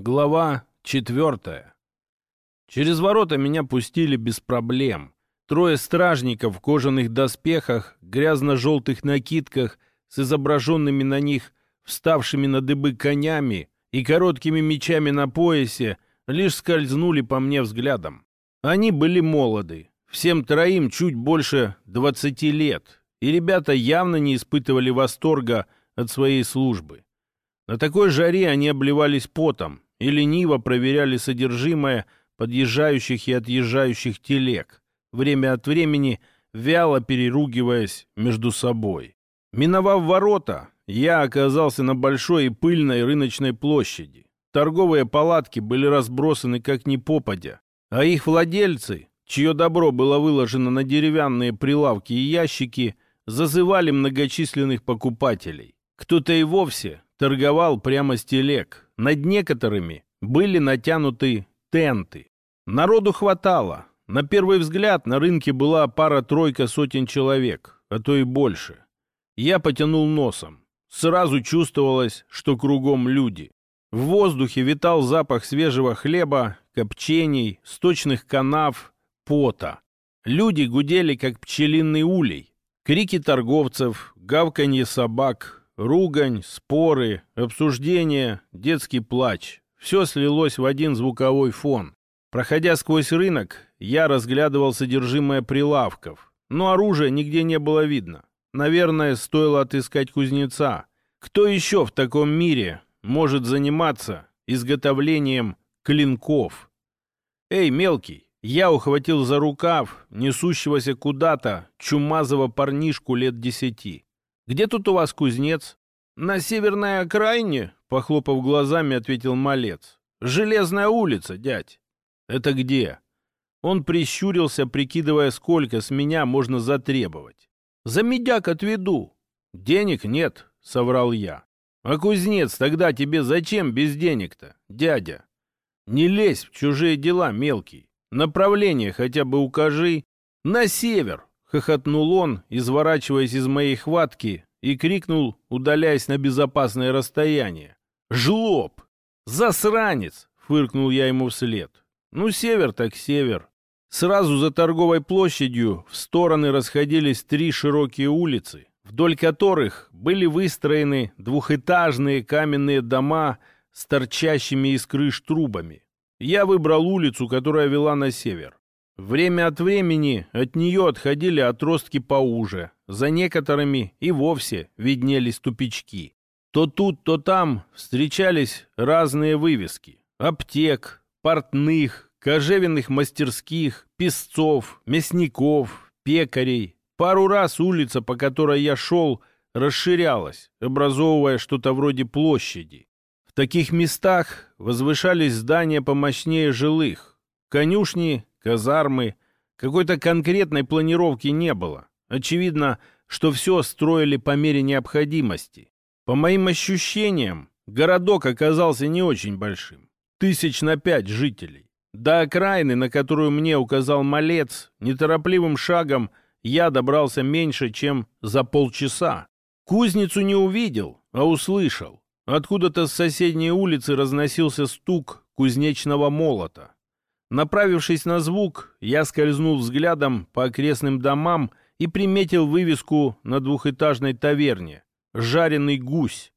Глава четвертая. Через ворота меня пустили без проблем. Трое стражников в кожаных доспехах, грязно-желтых накидках с изображенными на них вставшими на дыбы конями и короткими мечами на поясе лишь скользнули по мне взглядом. Они были молоды, всем троим чуть больше двадцати лет, и ребята явно не испытывали восторга от своей службы. На такой жаре они обливались потом, и лениво проверяли содержимое подъезжающих и отъезжающих телег, время от времени вяло переругиваясь между собой. Миновав ворота, я оказался на большой и пыльной рыночной площади. Торговые палатки были разбросаны как ни попадя, а их владельцы, чье добро было выложено на деревянные прилавки и ящики, зазывали многочисленных покупателей. Кто-то и вовсе торговал прямо с телег. Над некоторыми были натянуты тенты. Народу хватало. На первый взгляд на рынке была пара-тройка сотен человек, а то и больше. Я потянул носом. Сразу чувствовалось, что кругом люди. В воздухе витал запах свежего хлеба, копчений, сточных канав, пота. Люди гудели, как пчелиный улей. Крики торговцев, гавканье собак, Ругань, споры, обсуждения, детский плач. Все слилось в один звуковой фон. Проходя сквозь рынок, я разглядывал содержимое прилавков. Но оружия нигде не было видно. Наверное, стоило отыскать кузнеца. Кто еще в таком мире может заниматься изготовлением клинков? «Эй, мелкий!» Я ухватил за рукав несущегося куда-то чумазого парнишку лет десяти. «Где тут у вас кузнец?» «На северной окраине?» — похлопав глазами, ответил малец. «Железная улица, дядь». «Это где?» Он прищурился, прикидывая, сколько с меня можно затребовать. «За медяк отведу». «Денег нет», — соврал я. «А кузнец тогда тебе зачем без денег-то, дядя?» «Не лезь в чужие дела, мелкий. Направление хотя бы укажи». «На север!» — хохотнул он, изворачиваясь из моей хватки и крикнул, удаляясь на безопасное расстояние. «Жлоб! Засранец!» — фыркнул я ему вслед. «Ну, север так север». Сразу за торговой площадью в стороны расходились три широкие улицы, вдоль которых были выстроены двухэтажные каменные дома с торчащими из крыш трубами. Я выбрал улицу, которая вела на север. Время от времени от нее отходили отростки поуже, за некоторыми и вовсе виднелись тупички. То тут, то там встречались разные вывески. Аптек, портных, кожевенных мастерских, песцов, мясников, пекарей. Пару раз улица, по которой я шел, расширялась, образовывая что-то вроде площади. В таких местах возвышались здания помощнее жилых. Конюшни казармы. Какой-то конкретной планировки не было. Очевидно, что все строили по мере необходимости. По моим ощущениям, городок оказался не очень большим. Тысяч на пять жителей. До окраины, на которую мне указал малец, неторопливым шагом я добрался меньше, чем за полчаса. Кузницу не увидел, а услышал. Откуда-то с соседней улицы разносился стук кузнечного молота. Направившись на звук, я скользнул взглядом по окрестным домам и приметил вывеску на двухэтажной таверне «Жареный гусь».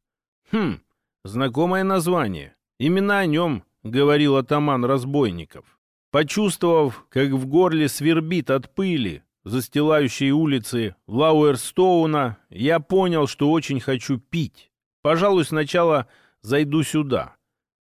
Хм, знакомое название. Именно о нем говорил атаман разбойников. Почувствовав, как в горле свербит от пыли, застилающей улицы Лауэрстоуна, я понял, что очень хочу пить. Пожалуй, сначала зайду сюда.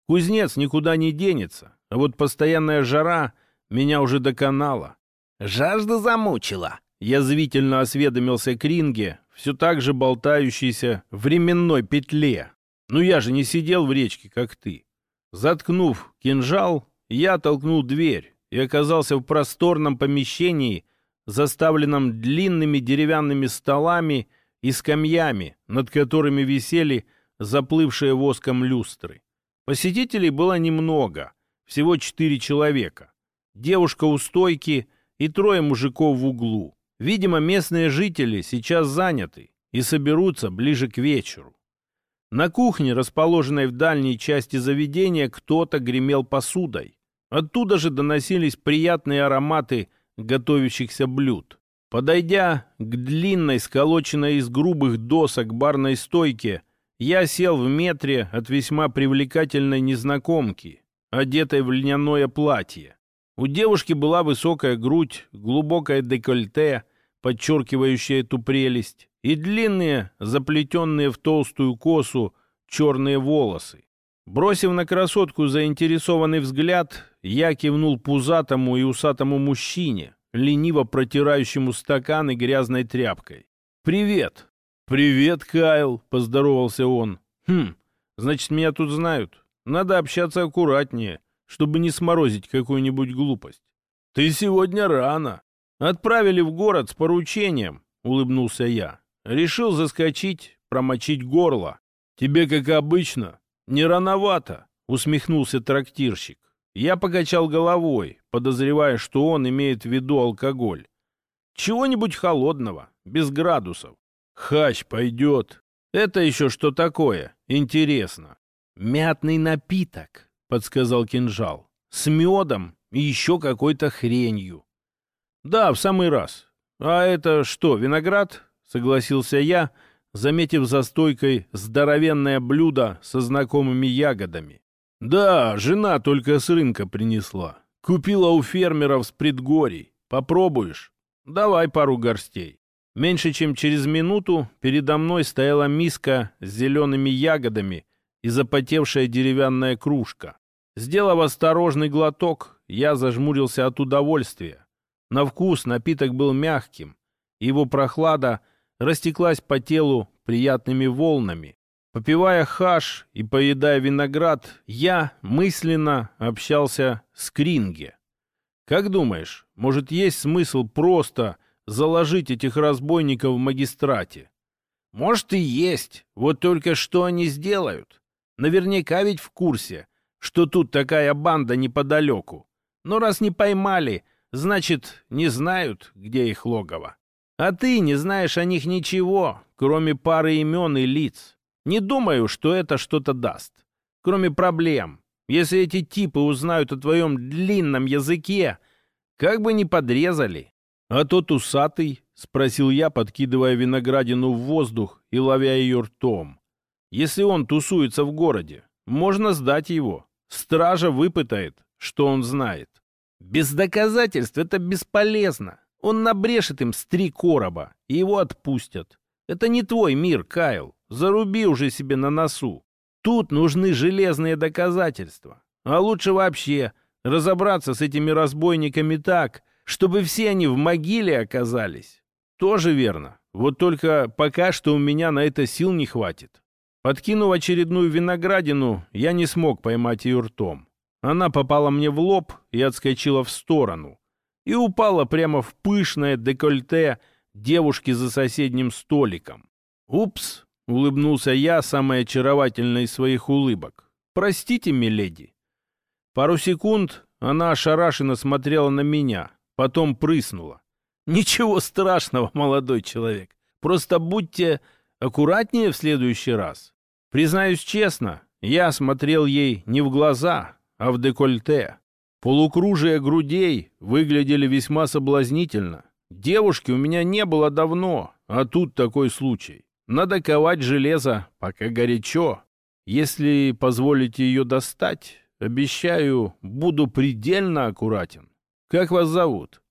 Кузнец никуда не денется. А вот постоянная жара меня уже доконала. «Жажда замучила!» Язвительно осведомился Кринге, все так же болтающийся в временной петле. «Ну я же не сидел в речке, как ты». Заткнув кинжал, я толкнул дверь и оказался в просторном помещении, заставленном длинными деревянными столами и скамьями, над которыми висели заплывшие воском люстры. Посетителей было немного — всего четыре человека. Девушка у стойки и трое мужиков в углу. Видимо, местные жители сейчас заняты и соберутся ближе к вечеру. На кухне, расположенной в дальней части заведения, кто-то гремел посудой. Оттуда же доносились приятные ароматы готовящихся блюд. Подойдя к длинной, сколоченной из грубых досок барной стойке, я сел в метре от весьма привлекательной незнакомки, одетой в льняное платье. У девушки была высокая грудь, глубокое декольте, подчеркивающее эту прелесть, и длинные, заплетенные в толстую косу, черные волосы. Бросив на красотку заинтересованный взгляд, я кивнул пузатому и усатому мужчине, лениво протирающему стаканы грязной тряпкой. «Привет!» «Привет, Кайл!» — поздоровался он. «Хм, значит, меня тут знают. Надо общаться аккуратнее, чтобы не сморозить какую-нибудь глупость. Ты сегодня рано. Отправили в город с поручением», — улыбнулся я. Решил заскочить, промочить горло. «Тебе, как обычно, не рановато», — усмехнулся трактирщик. Я покачал головой, подозревая, что он имеет в виду алкоголь. Чего-нибудь холодного, без градусов. Хач пойдет. Это еще что такое? Интересно. Мятный напиток, подсказал кинжал. С медом и еще какой-то хренью. Да, в самый раз. А это что, виноград? Согласился я, заметив за стойкой здоровенное блюдо со знакомыми ягодами. Да, жена только с рынка принесла. Купила у фермеров с предгорий. Попробуешь? Давай пару горстей. Меньше чем через минуту передо мной стояла миска с зелеными ягодами и запотевшая деревянная кружка. Сделав осторожный глоток, я зажмурился от удовольствия. На вкус напиток был мягким, его прохлада растеклась по телу приятными волнами. Попивая хаш и поедая виноград, я мысленно общался с Кринге. Как думаешь, может есть смысл просто заложить этих разбойников в магистрате? Может и есть, вот только что они сделают? Наверняка ведь в курсе, что тут такая банда неподалеку. Но раз не поймали, значит, не знают, где их логово. А ты не знаешь о них ничего, кроме пары имен и лиц. Не думаю, что это что-то даст. Кроме проблем. Если эти типы узнают о твоем длинном языке, как бы не подрезали. А тот усатый, — спросил я, подкидывая виноградину в воздух и ловя ее ртом. Если он тусуется в городе, можно сдать его. Стража выпытает, что он знает. Без доказательств это бесполезно. Он набрешет им с три короба, и его отпустят. Это не твой мир, Кайл. Заруби уже себе на носу. Тут нужны железные доказательства. А лучше вообще разобраться с этими разбойниками так, чтобы все они в могиле оказались. Тоже верно. Вот только пока что у меня на это сил не хватит. Подкинув очередную виноградину, я не смог поймать ее ртом. Она попала мне в лоб и отскочила в сторону. И упала прямо в пышное декольте девушки за соседним столиком. Упс, Улыбнулся я, самой очаровательной из своих улыбок. «Простите, миледи». Пару секунд она ошарашенно смотрела на меня, потом прыснула. «Ничего страшного, молодой человек. Просто будьте аккуратнее в следующий раз. Признаюсь честно, я смотрел ей не в глаза, а в декольте. Полукружие грудей выглядели весьма соблазнительно. Девушки у меня не было давно, а тут такой случай. Надо ковать железо, пока горячо. Если позволите ее достать, обещаю, буду предельно аккуратен. Как вас зовут?»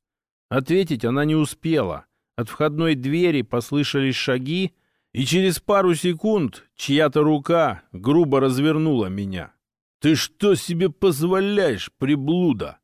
Ответить она не успела. От входной двери послышались шаги, и через пару секунд чья-то рука грубо развернула меня. «Ты что себе позволяешь, приблуда?»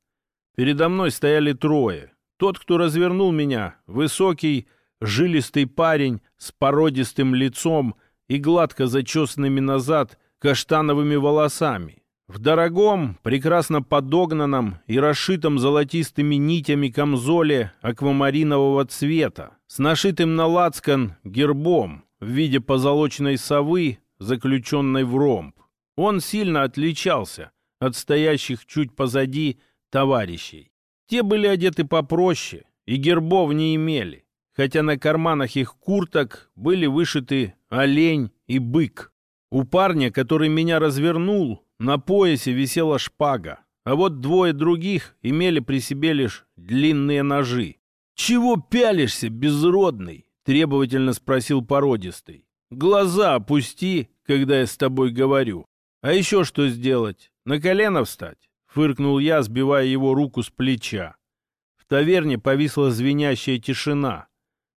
Передо мной стояли трое. Тот, кто развернул меня, высокий, жилистый парень с породистым лицом и гладко зачесанными назад каштановыми волосами. В дорогом, прекрасно подогнанном и расшитом золотистыми нитями камзоле аквамаринового цвета, с нашитым на лацкан гербом в виде позолоченной совы, заключенной в ромб. Он сильно отличался от стоящих чуть позади товарищей. Те были одеты попроще и гербов не имели хотя на карманах их курток были вышиты олень и бык. У парня, который меня развернул, на поясе висела шпага, а вот двое других имели при себе лишь длинные ножи. «Чего пялишься, безродный?» — требовательно спросил породистый. «Глаза опусти, когда я с тобой говорю. А еще что сделать? На колено встать?» — фыркнул я, сбивая его руку с плеча. В таверне повисла звенящая тишина.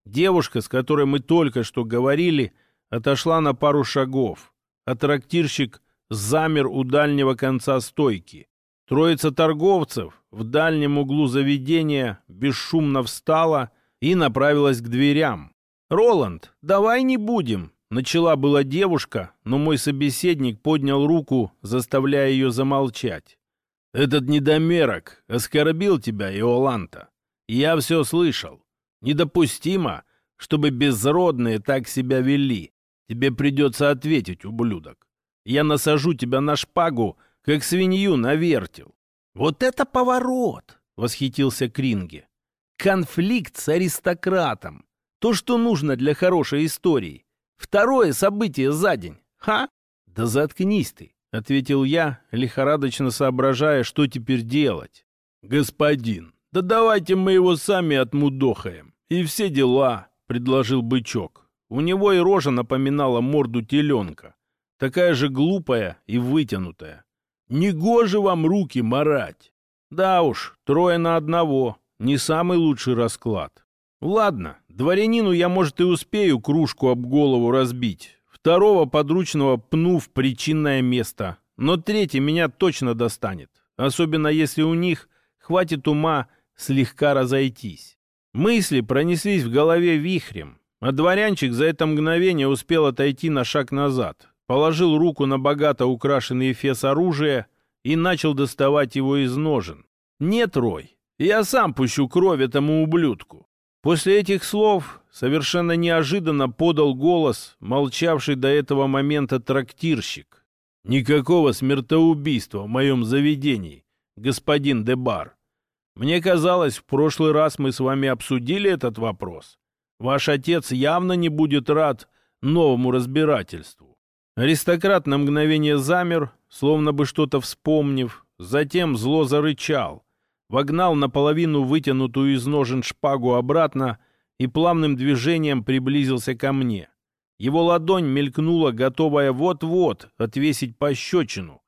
Девушка, с которой мы только что говорили, отошла на пару шагов, а трактирщик замер у дальнего конца стойки. Троица торговцев в дальнем углу заведения бесшумно встала и направилась к дверям. «Роланд, давай не будем!» Начала была девушка, но мой собеседник поднял руку, заставляя ее замолчать. «Этот недомерок оскорбил тебя, Иоланта. Я все слышал. Недопустимо, чтобы безродные так себя вели. Тебе придется ответить, ублюдок. Я насажу тебя на шпагу, как свинью на вертел. Вот это поворот! Восхитился Кринге. Конфликт с аристократом. То, что нужно для хорошей истории. Второе событие за день. Ха? Да заткнись ты, ответил я, лихорадочно соображая, что теперь делать. Господин, да давайте мы его сами отмудохаем. И все дела, предложил бычок. У него и рожа напоминала морду теленка. Такая же глупая и вытянутая. Негоже вам руки марать. Да уж, трое на одного. Не самый лучший расклад. Ладно, дворянину я, может, и успею кружку об голову разбить. Второго подручного пну в причинное место. Но третий меня точно достанет. Особенно если у них хватит ума слегка разойтись. Мысли пронеслись в голове вихрем, а дворянчик за это мгновение успел отойти на шаг назад, положил руку на богато украшенный эфес оружия и начал доставать его из ножен. «Нет, Рой, я сам пущу кровь этому ублюдку». После этих слов совершенно неожиданно подал голос, молчавший до этого момента трактирщик. «Никакого смертоубийства в моем заведении, господин Дебар. Мне казалось, в прошлый раз мы с вами обсудили этот вопрос. Ваш отец явно не будет рад новому разбирательству. Аристократ на мгновение замер, словно бы что-то вспомнив, затем зло зарычал, вогнал наполовину вытянутую из ножен шпагу обратно и плавным движением приблизился ко мне. Его ладонь мелькнула, готовая вот-вот отвесить пощечину.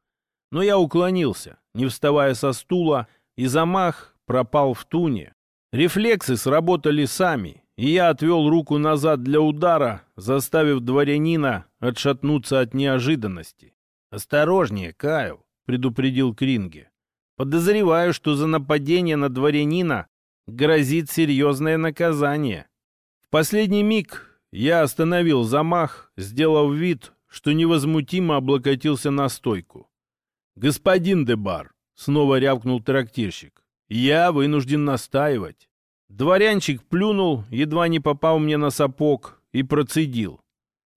Но я уклонился, не вставая со стула, и замах пропал в туне. Рефлексы сработали сами, и я отвел руку назад для удара, заставив дворянина отшатнуться от неожиданности. «Осторожнее, Кайл», — предупредил Кринге. «Подозреваю, что за нападение на дворянина грозит серьезное наказание». В последний миг я остановил замах, сделав вид, что невозмутимо облокотился на стойку. «Господин Дебар», — снова рявкнул трактирщик, — «я вынужден настаивать». Дворянчик плюнул, едва не попал мне на сапог, и процедил.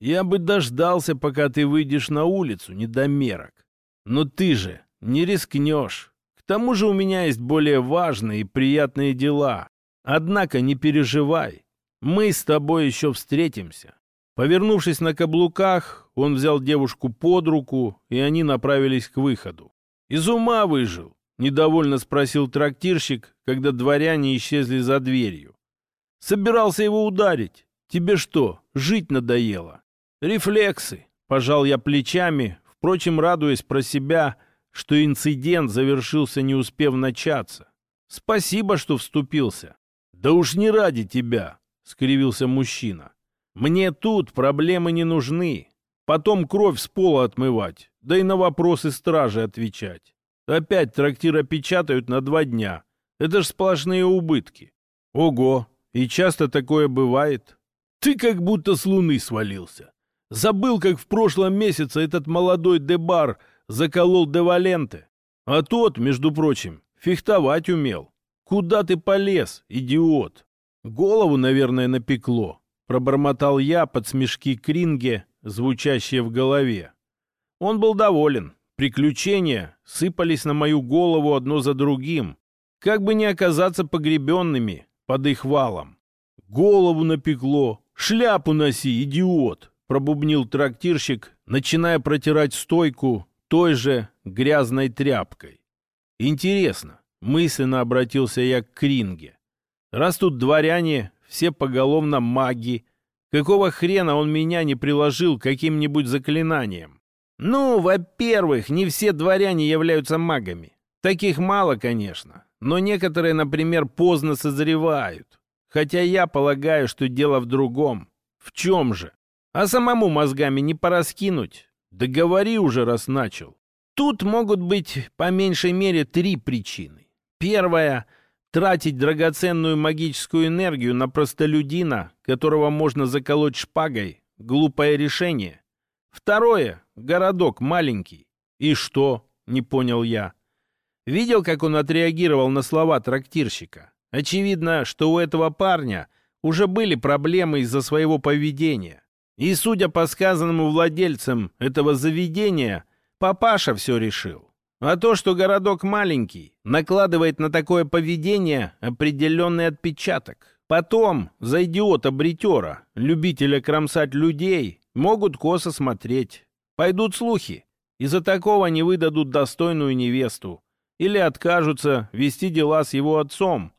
«Я бы дождался, пока ты выйдешь на улицу, недомерок. Но ты же не рискнешь. Тому же у меня есть более важные и приятные дела. Однако не переживай, мы с тобой еще встретимся». Повернувшись на каблуках, он взял девушку под руку, и они направились к выходу. «Из ума выжил!» Недовольно спросил трактирщик, когда дворяне исчезли за дверью. Собирался его ударить. Тебе что, жить надоело? Рефлексы. Пожал я плечами, впрочем, радуясь про себя, что инцидент завершился, не успев начаться. Спасибо, что вступился. Да уж не ради тебя, скривился мужчина. Мне тут проблемы не нужны. Потом кровь с пола отмывать, да и на вопросы стражи отвечать. Опять трактир опечатают на два дня. Это ж сплошные убытки. Ого, и часто такое бывает. Ты как будто с луны свалился. Забыл, как в прошлом месяце этот молодой Дебар заколол Деваленте. А тот, между прочим, фехтовать умел. Куда ты полез, идиот? Голову, наверное, напекло. Пробормотал я под смешки Кринге, звучащие в голове. Он был доволен. Приключения сыпались на мою голову одно за другим, как бы не оказаться погребенными под их валом. «Голову напекло! Шляпу носи, идиот!» пробубнил трактирщик, начиная протирать стойку той же грязной тряпкой. Интересно, мысленно обратился я к Кринге. Раз тут дворяне, все поголовно маги, какого хрена он меня не приложил каким-нибудь заклинанием? Ну, во-первых, не все дворяне являются магами. Таких мало, конечно, но некоторые, например, поздно созревают. Хотя я полагаю, что дело в другом. В чем же? А самому мозгами не пораскинуть? Да говори уже, раз начал. Тут могут быть по меньшей мере три причины. Первая — тратить драгоценную магическую энергию на простолюдина, которого можно заколоть шпагой. Глупое решение. Второе — городок маленький. И что? — не понял я. Видел, как он отреагировал на слова трактирщика? Очевидно, что у этого парня уже были проблемы из-за своего поведения. И, судя по сказанному владельцам этого заведения, папаша все решил. А то, что городок маленький, накладывает на такое поведение определенный отпечаток. Потом за идиота-бритера, любителя кромсать людей, могут косо смотреть. Пойдут слухи. Из-за такого не выдадут достойную невесту. Или откажутся вести дела с его отцом.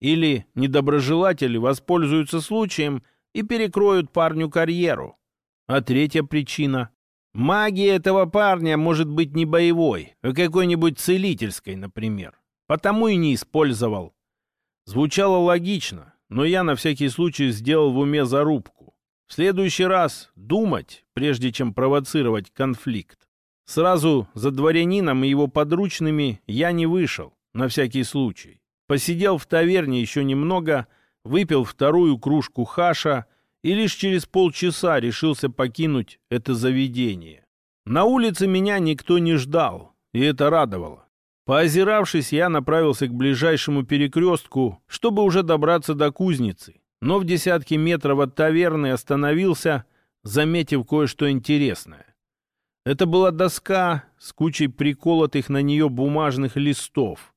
Или недоброжелатели воспользуются случаем и перекроют парню карьеру. А третья причина. Магия этого парня может быть не боевой, а какой-нибудь целительской, например. Потому и не использовал. Звучало логично, но я на всякий случай сделал в уме зарубку. В следующий раз думать, прежде чем провоцировать конфликт. Сразу за дворянином и его подручными я не вышел, на всякий случай. Посидел в таверне еще немного, выпил вторую кружку хаша и лишь через полчаса решился покинуть это заведение. На улице меня никто не ждал, и это радовало. Поозиравшись, я направился к ближайшему перекрестку, чтобы уже добраться до кузницы, но в десятке метров от таверны остановился, заметив кое-что интересное. Это была доска с кучей приколотых на нее бумажных листов.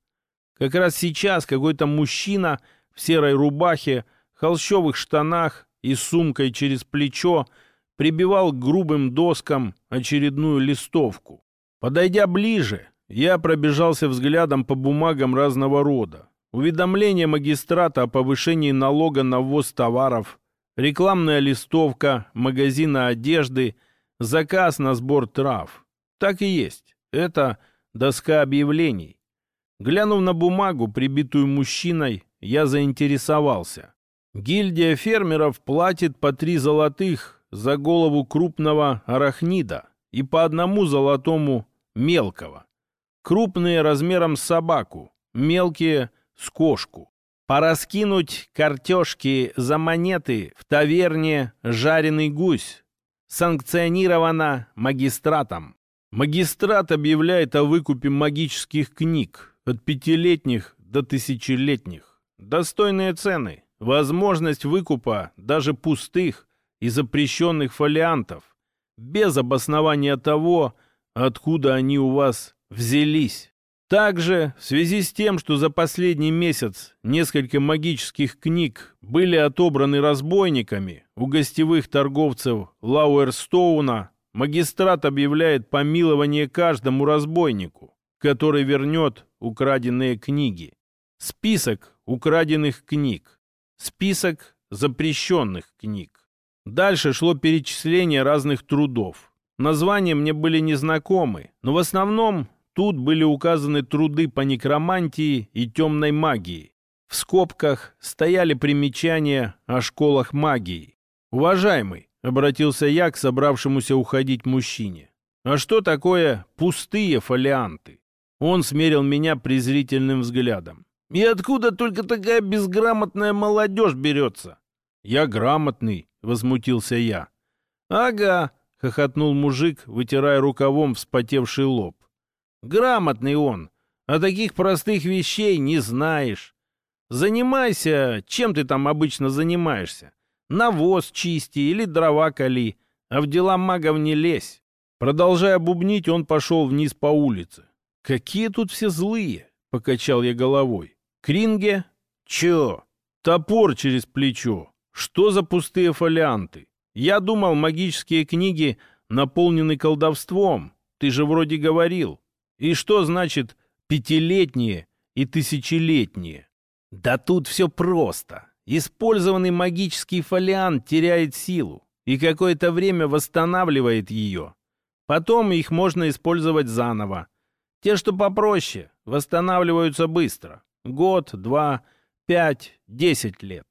Как раз сейчас какой-то мужчина в серой рубахе, холщовых штанах и сумкой через плечо прибивал к грубым доскам очередную листовку. Подойдя ближе, я пробежался взглядом по бумагам разного рода. Уведомление магистрата о повышении налога на ввоз товаров, рекламная листовка магазина одежды, заказ на сбор трав. Так и есть. Это доска объявлений. Глянув на бумагу, прибитую мужчиной, я заинтересовался. Гильдия фермеров платит по три золотых за голову крупного арахнида и по одному золотому мелкого. Крупные размером с собаку, мелкие — с кошку. Пораскинуть картежки за монеты в таверне «Жареный гусь» санкционировано магистратом. Магистрат объявляет о выкупе магических книг, от пятилетних до тысячелетних. Достойные цены, возможность выкупа даже пустых и запрещенных фолиантов, без обоснования того, откуда они у вас взялись. Также, в связи с тем, что за последний месяц несколько магических книг были отобраны разбойниками у гостевых торговцев Лауэрстоуна, магистрат объявляет помилование каждому разбойнику, который вернет украденные книги. Список украденных книг. Список запрещенных книг. Дальше шло перечисление разных трудов. Названия мне были незнакомы, но в основном тут были указаны труды по некромантии и темной магии. В скобках стояли примечания о школах магии. «Уважаемый», — обратился я к собравшемуся уходить мужчине, «а что такое пустые фолианты?» Он смерил меня презрительным взглядом. «И откуда только такая безграмотная молодежь берется?» «Я грамотный», — возмутился я. «Ага», — хохотнул мужик, вытирая рукавом вспотевший лоб. «Грамотный он, а таких простых вещей не знаешь. Занимайся, чем ты там обычно занимаешься. Навоз чисти или дрова кали, а в дела магов не лезь». Продолжая бубнить, он пошел вниз по улице. «Какие тут все злые!» — покачал я головой. «Кринге? Чё? Топор через плечо. Что за пустые фолианты? Я думал, магические книги наполнены колдовством. Ты же вроде говорил. И что значит пятилетние и тысячелетние? Да тут все просто. Использованный магический фолиант теряет силу и какое-то время восстанавливает ее. Потом их можно использовать заново. Те, что попроще, восстанавливаются быстро. Год, два, пять, десять лет.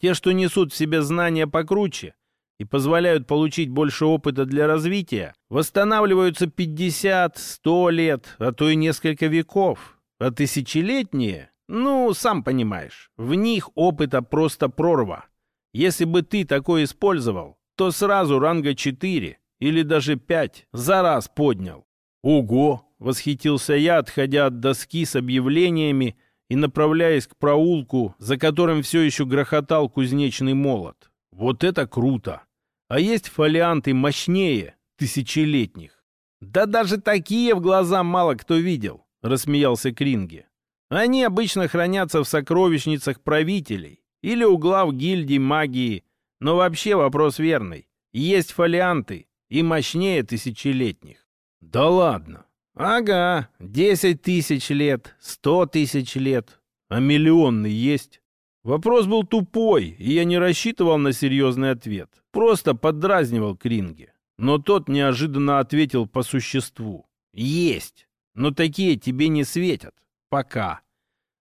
Те, что несут в себе знания покруче и позволяют получить больше опыта для развития, восстанавливаются 50, 100 лет, а то и несколько веков. А тысячелетние, ну, сам понимаешь, в них опыта просто прорва. Если бы ты такой использовал, то сразу ранга 4 или даже 5 за раз поднял. Ого! — восхитился я, отходя от доски с объявлениями и направляясь к проулку, за которым все еще грохотал кузнечный молот. Вот это круто! А есть фолианты мощнее тысячелетних. Да даже такие в глаза мало кто видел, рассмеялся Кринге. Они обычно хранятся в сокровищницах правителей или у глав гильдий магии, но вообще вопрос верный. Есть фолианты и мощнее тысячелетних. Да ладно. Ага, десять тысяч лет, сто тысяч лет. А миллионный есть? Вопрос был тупой, и я не рассчитывал на серьезный ответ. Просто поддразнивал Кринге. Но тот неожиданно ответил по существу. Есть, но такие тебе не светят. Пока.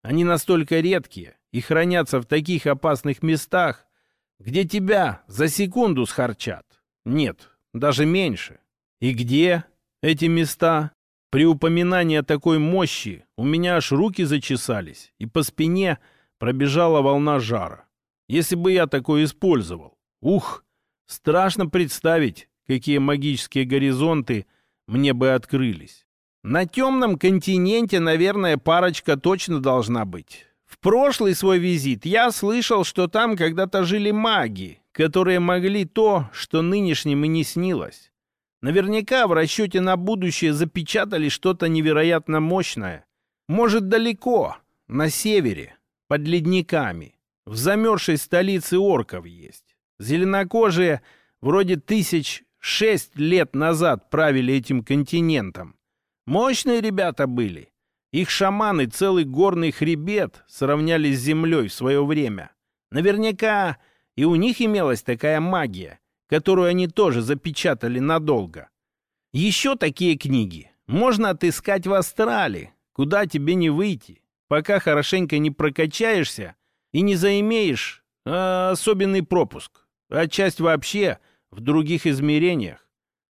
Они настолько редкие и хранятся в таких опасных местах, где тебя за секунду схарчат. Нет, даже меньше. И где эти места? При упоминании о такой мощи у меня аж руки зачесались, и по спине пробежала волна жара. Если бы я такое использовал. Ух, страшно представить, какие магические горизонты мне бы открылись. На темном континенте, наверное, парочка точно должна быть. В прошлый свой визит я слышал, что там когда-то жили маги, которые могли то, что нынешним и не снилось. Наверняка в расчете на будущее запечатали что-то невероятно мощное. Может, далеко, на севере, под ледниками. В замерзшей столице орков есть. Зеленокожие вроде тысяч шесть лет назад правили этим континентом. Мощные ребята были. Их шаманы целый горный хребет сравняли с землей в свое время. Наверняка и у них имелась такая магия, которую они тоже запечатали надолго. Еще такие книги можно отыскать в Астрале, куда тебе не выйти, пока хорошенько не прокачаешься и не заимеешь а, особенный пропуск, а часть вообще в других измерениях.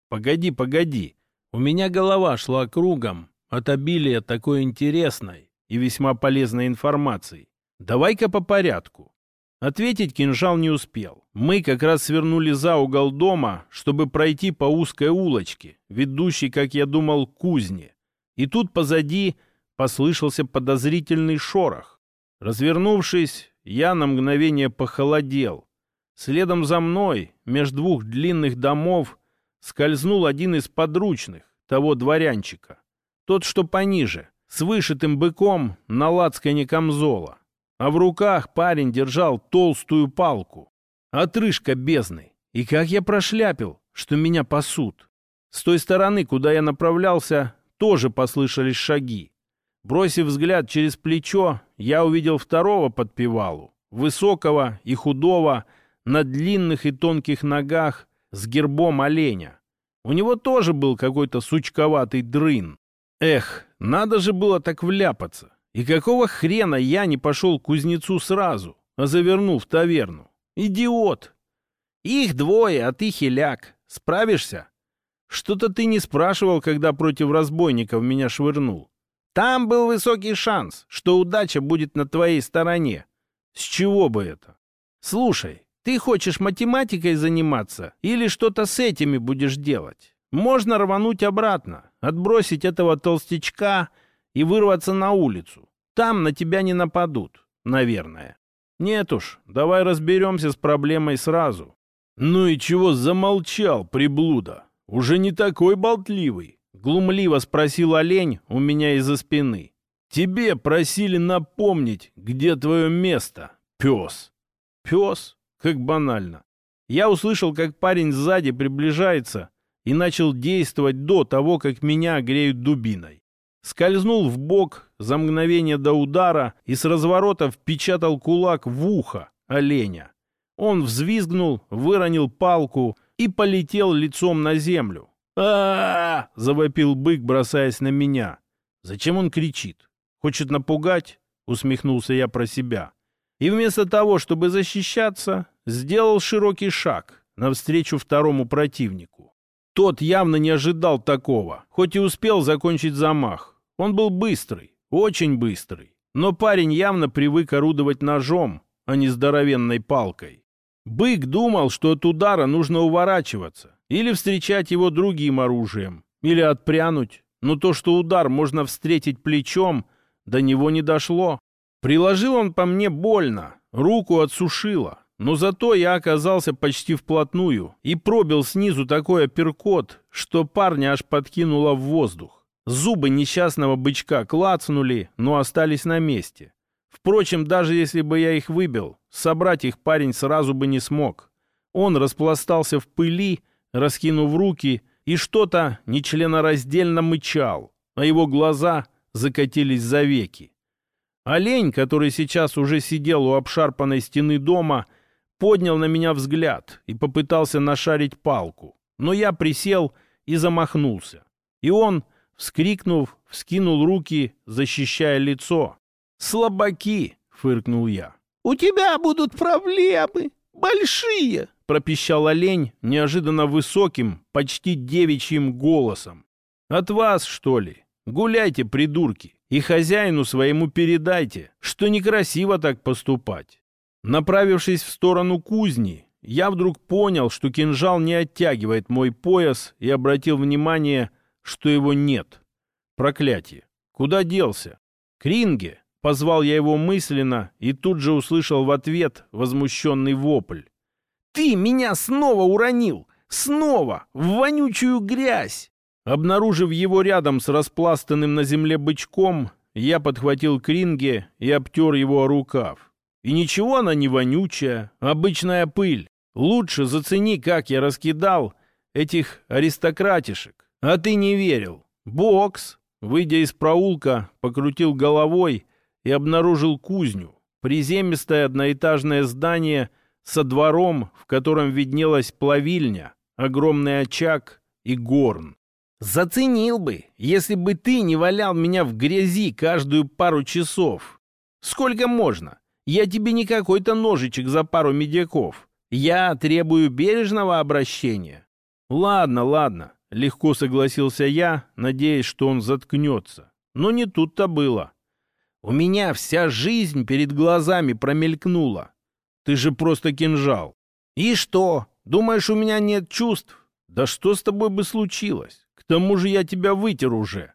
Погоди, погоди, у меня голова шла кругом от обилия такой интересной и весьма полезной информации. Давай-ка по порядку. Ответить кинжал не успел. Мы как раз свернули за угол дома, чтобы пройти по узкой улочке, ведущей, как я думал, к кузне. И тут позади послышался подозрительный шорох. Развернувшись, я на мгновение похолодел. Следом за мной, между двух длинных домов, скользнул один из подручных, того дворянчика. Тот, что пониже, с вышитым быком на лацкане камзола а в руках парень держал толстую палку. Отрыжка бездны. И как я прошляпил, что меня пасут. С той стороны, куда я направлялся, тоже послышались шаги. Бросив взгляд через плечо, я увидел второго подпевалу, высокого и худого, на длинных и тонких ногах, с гербом оленя. У него тоже был какой-то сучковатый дрын. Эх, надо же было так вляпаться. И какого хрена я не пошел к кузнецу сразу, а завернул в таверну? Идиот! Их двое, а ты хиляк. Справишься? Что-то ты не спрашивал, когда против разбойников меня швырнул. Там был высокий шанс, что удача будет на твоей стороне. С чего бы это? Слушай, ты хочешь математикой заниматься или что-то с этими будешь делать? Можно рвануть обратно, отбросить этого толстячка и вырваться на улицу. Там на тебя не нападут, наверное. Нет уж, давай разберемся с проблемой сразу. Ну и чего замолчал, приблуда? Уже не такой болтливый. Глумливо спросил олень у меня из-за спины. Тебе просили напомнить, где твое место, пес. Пес? Как банально. Я услышал, как парень сзади приближается, и начал действовать до того, как меня греют дубиной. Скользнул в бок за мгновение до удара и с разворота впечатал кулак в ухо оленя. Он взвизгнул, выронил палку и полетел лицом на землю. а, завопил бык, бросаясь на меня. Зачем он кричит? Хочет напугать? Усмехнулся я про себя. И вместо того, чтобы защищаться, сделал широкий шаг навстречу второму противнику. Тот явно не ожидал такого, хоть и успел закончить замах. Он был быстрый, очень быстрый. Но парень явно привык орудовать ножом, а не здоровенной палкой. Бык думал, что от удара нужно уворачиваться или встречать его другим оружием, или отпрянуть. Но то, что удар можно встретить плечом, до него не дошло. Приложил он по мне больно, руку отсушило. Но зато я оказался почти вплотную и пробил снизу такой апперкот, что парня аж подкинуло в воздух. Зубы несчастного бычка клацнули, но остались на месте. Впрочем, даже если бы я их выбил, собрать их парень сразу бы не смог. Он распластался в пыли, раскинув руки, и что-то нечленораздельно мычал, а его глаза закатились за веки. Олень, который сейчас уже сидел у обшарпанной стены дома, поднял на меня взгляд и попытался нашарить палку. Но я присел и замахнулся. И он, вскрикнув, вскинул руки, защищая лицо. «Слабаки!» — фыркнул я. «У тебя будут проблемы, большие!» — пропищал олень неожиданно высоким, почти девичьим голосом. «От вас, что ли? Гуляйте, придурки, и хозяину своему передайте, что некрасиво так поступать. Направившись в сторону кузни, я вдруг понял, что кинжал не оттягивает мой пояс и обратил внимание, что его нет. Проклятие! Куда делся? Кринге! Позвал я его мысленно и тут же услышал в ответ возмущенный вопль. «Ты меня снова уронил! Снова! В вонючую грязь!» Обнаружив его рядом с распластанным на земле бычком, я подхватил Кринге и обтер его о рукав. И ничего она не вонючая, обычная пыль. Лучше зацени, как я раскидал этих аристократишек. А ты не верил. Бокс, выйдя из проулка, покрутил головой и обнаружил кузню. Приземистое одноэтажное здание со двором, в котором виднелась плавильня, огромный очаг и горн. Заценил бы, если бы ты не валял меня в грязи каждую пару часов. Сколько можно? Я тебе не какой-то ножичек за пару медяков. Я требую бережного обращения». «Ладно, ладно», — легко согласился я, надеясь, что он заткнется. Но не тут-то было. «У меня вся жизнь перед глазами промелькнула. Ты же просто кинжал». «И что? Думаешь, у меня нет чувств?» «Да что с тобой бы случилось? К тому же я тебя вытер уже».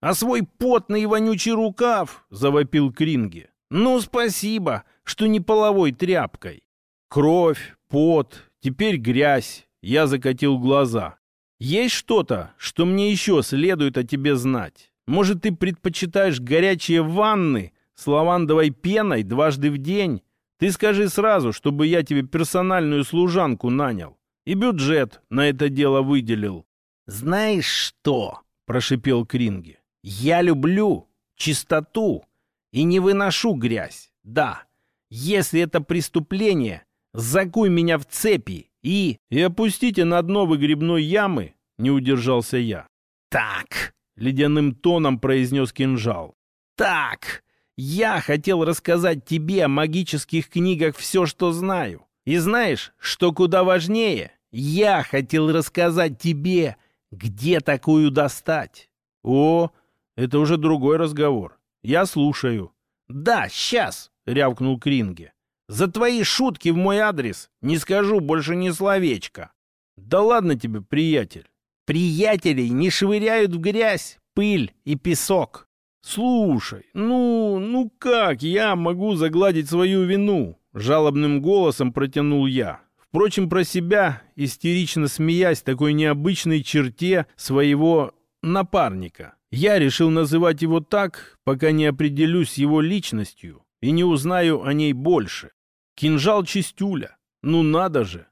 «А свой потный и вонючий рукав?» — завопил Кринги. Ну, спасибо, что не половой тряпкой. Кровь, пот, теперь грязь. Я закатил глаза. Есть что-то, что мне еще следует о тебе знать? Может, ты предпочитаешь горячие ванны с лавандовой пеной дважды в день? Ты скажи сразу, чтобы я тебе персональную служанку нанял. И бюджет на это дело выделил. «Знаешь что?» — прошипел Кринги. «Я люблю чистоту и не выношу грязь. Да, если это преступление, закуй меня в цепи и... И опустите на дно выгребной ямы, не удержался я. Так, ледяным тоном произнес кинжал. Так, я хотел рассказать тебе о магических книгах все, что знаю. И знаешь, что куда важнее? Я хотел рассказать тебе, где такую достать. О, это уже другой разговор. Я слушаю. Да, сейчас, рявкнул Кринге. За твои шутки в мой адрес не скажу больше ни словечка. Да ладно тебе, приятель. Приятелей не швыряют в грязь, пыль и песок. Слушай, ну, ну как я могу загладить свою вину? Жалобным голосом протянул я. Впрочем, про себя, истерично смеясь такой необычной черте своего напарника. Я решил называть его так, пока не определюсь с его личностью и не узнаю о ней больше. Кинжал Чистюля. Ну надо же.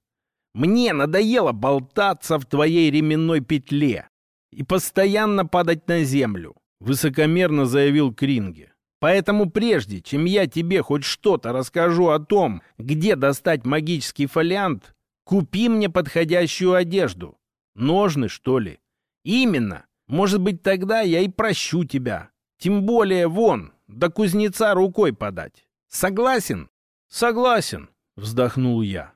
Мне надоело болтаться в твоей ременной петле и постоянно падать на землю, высокомерно заявил Кринге. Поэтому прежде, чем я тебе хоть что-то расскажу о том, где достать магический фолиант, купи мне подходящую одежду. Ножны, что ли? Именно. Может быть, тогда я и прощу тебя. Тем более, вон, до кузнеца рукой подать. Согласен? Согласен, вздохнул я.